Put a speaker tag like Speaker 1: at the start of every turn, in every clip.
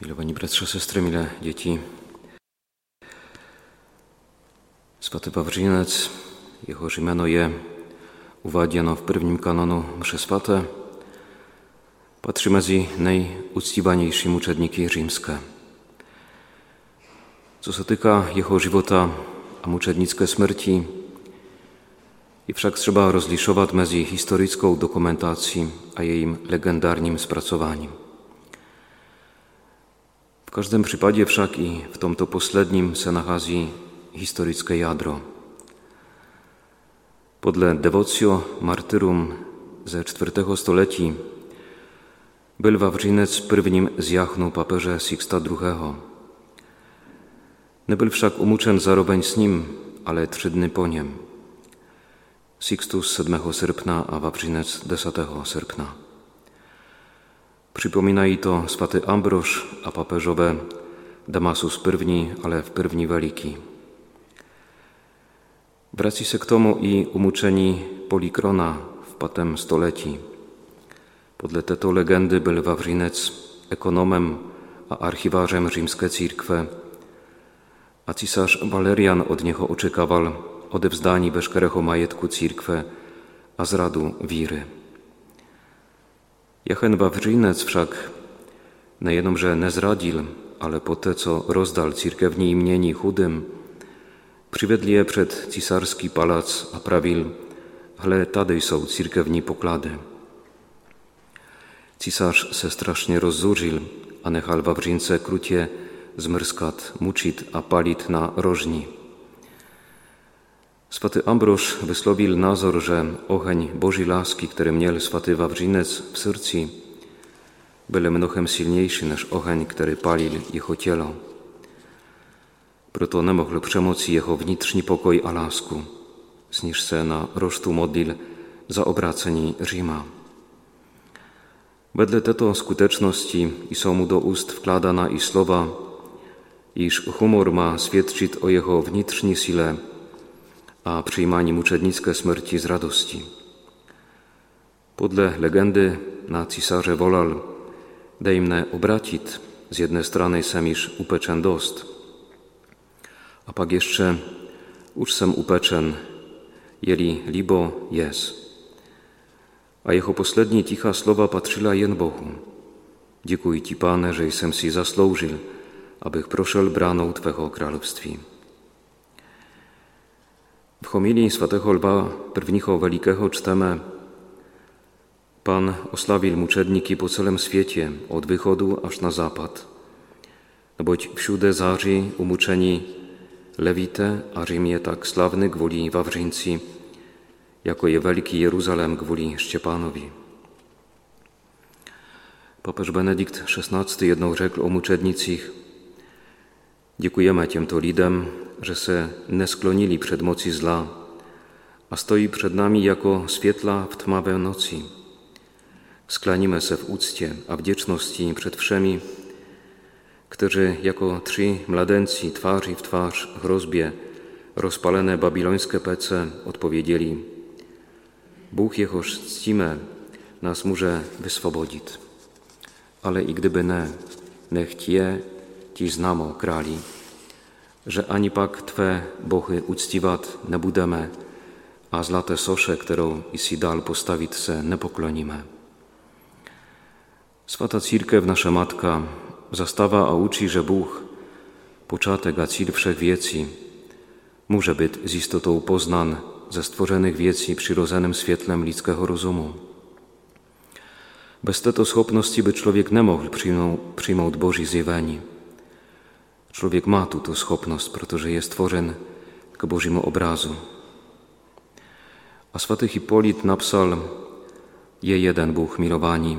Speaker 1: Milowani bratrze, sestry, mile dzieci. Svaty Wawrzynec, jeho jméno je uváděno v prvním kanonu mše svaté, patří mezi nejúctívanější mučedníky římské. Co se týká jeho života a mučednické smrti, i však třeba rozlišovat mezi historickou dokumentací a jejím legendárním zpracováním. Każdym przypadku wszak i w tomto poslednim se nachází historické jádro. Podle Devocio Martyrum ze IV století byl Wawrzynec prvním z jachnu Sixta II. Nebyl však umučen zároveň s ním, ale tři dny po něm. Sixtus 7 srpna a Wawrzynec 10 srpna. Przypominají to swaty Ambroż a papieżowe Damasus I, ale w první veliký. Vrací se k tomu i umučení Polikrona w patem století. Podle této legendy byl Wawrinec ekonomem a archiwarzem rzymskiej církve a císař Valerian od niego oczekiwał odevzdání veškerého majetku církve a zradu víry. Jachen Wawrzynec wszak nejenom, że nie zradil, ale po te, co rozdal církevní imieni chudym, przywiedli je przed cisarski palac a prawil, ale tady są církevní poklady. Cisarz se strasznie rozzuřil a nechal Wawrzynce krucie zmrskat, mučit a palit na rożni. Swaty Ambroż wysłowił nazor, że oheň Bożej laski, który miał swaty Wawrzynec w sercu, byle mnohem silniejszy niż oheň, który palił jego cielo. Proto nie mógł przemocy jego wnitřní pokoj a lasku, zniż se na rosztu modlil za obracení Rzyma. Wedle této skuteczności i są mu do ust wkładana i słowa, iż humor ma świadczyć o jego wnitřní sile, a przyjmani muczednickie śmierci z radości. Podle legendy na cisarze wolal dejmne obracić z jednej strony semisz upeczen dost, a pak jeszcze już sem upeczen, jeli libo jest. A jeho poslední ticha slova patrzyła jen Bohu. Dziękuję Ci, Pane, że jestem si zasloužil, abych prošel braną Twego królestwa. W homilii swatego Lwa Prvního Velikého czteme Pan oslawił muczedniki po całym świecie, od wychodu aż na zapad. Boć wsiude zarzy umuczeni Lewite, a Rzymie tak sławny gwoli Wawrzyńcy, jako je wielki Jeruzalem gwoli Szczepanowi. Papież Benedykt XVI jedną rzekł o muczednicich Dziękujemy to lidem, że se nie sklonili przed mocy zla, a stoi przed nami jako świetla w tmawe nocy. Sklanimy se w uczcie, a wdzięczności przed wszemi, którzy jako trzy mladenci twarzy w twarz grozbie rozpalone babilońskie pece odpowiedzieli Bóg jehoż czcimy, nas może wyswobodzić. Ale i gdyby nie, niech je, ci znamo krali że ani pak Twe bochy uctivat nie budeme a zlaté sosze, którą i si dal postawić se, nie poklonimy. Swata církev, nasza matka, zastawa a uczy, że Bóg, początek a cíl wszechwieci, może być z istotą poznan ze stworzonych wieci przyrodzonym świetlem ludzkiego rozumu. Bez tej schopności by człowiek nie mógł przyjmować Bożej zjawieni. Człowiek ma tu schopność, protože jest stworzony k Bożemu obrazu. A swaty Hipolit napisał, je jeden Bóg milowani,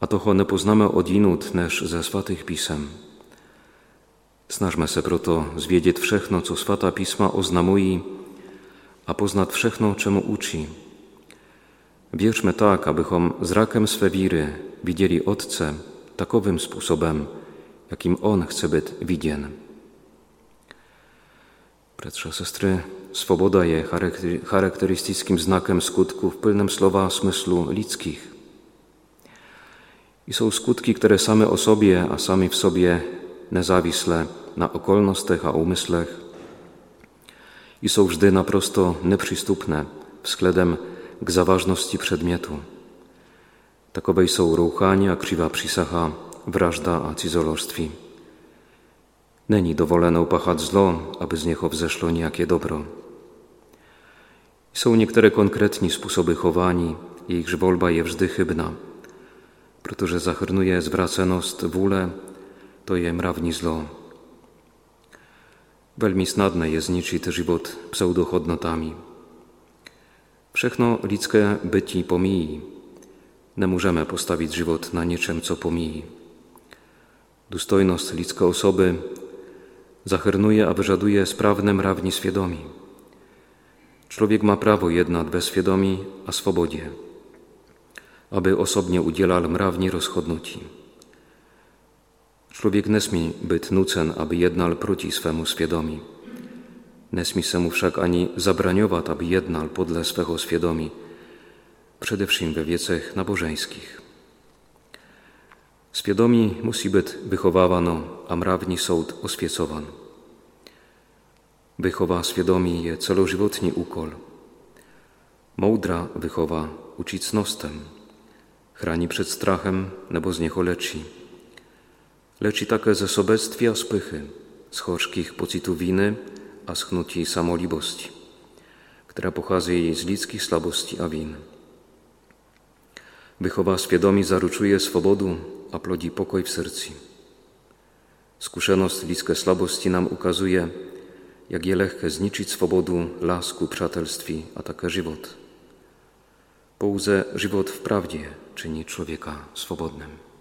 Speaker 1: a to nie poznamy od inut neż ze swatych pisem. Snażmy se proto zwiedzieć wszechno, co swata pisma oznamuje, a poznać wszechno, czemu uczy. Wierzmy tak, abychom zrakem swe wiry widzieli Otce takowym sposobem, jakim On chce być widziany. Bratrze, sestry, swoboda jest charakterystycznym znakiem skutków pełnym słowa smyslu ludzkich. I są skutki, które same o sobie, a sami w sobie nezávisle na okolnostech a úmyslech i są vždy naprosto nepřístupné względem k zaważności przedmiotu. Takowej są rouchania, krzywa przysacha, wrażda a cizolożstwi. Není dovoleno upachać zlo, aby z niego wzeszło niejakie dobro. Są niektóre konkretni sposoby chowani, ich wolba je wżdy chybna, protože zachrnuje zwracenost wóle, to je mravní zlo. Veľmi snadné je zničiť život pseudohodnotami. Všechno lidské bytí pomíjí. Nemůžeme postawić život na niczym, co pomíjí. Důstojnost lidské osoby zachrnuje a wyżaduje sprawne mrawni świadomi. Człowiek ma prawo jednak bez świadomi a swobodzie, aby osobnie udzielał mrawni rozchodnuci. Człowiek nesmí być nucen, aby jednal proti swemu świadomi. Nesmí se mu však ani zabraniować, aby jednal podle swego świadomi, przede wszystkim we wiecach nabożeńskich. Musi być wychowawano, a mrawni soud oswiecowan. Wychowa świadomi je celożywotni ukol. Moudra wychowa uczyć cnostem, chrani przed strachem, nebo z niego leczy lecz i také ze sobectví a spychy, z horzkich pocitów winy a schnuti samolibosti, która pochází z lidskich slabosti a win. Wychowa świadomi zaruczuje swobodu, a plodzi pokoj w sercu. Skušenost lidské slabosti nam ukazuje, jak je lehké zničić swobodu, lasku, přátelství a také život. Pouze život w prawdzie czyni człowieka swobodnym.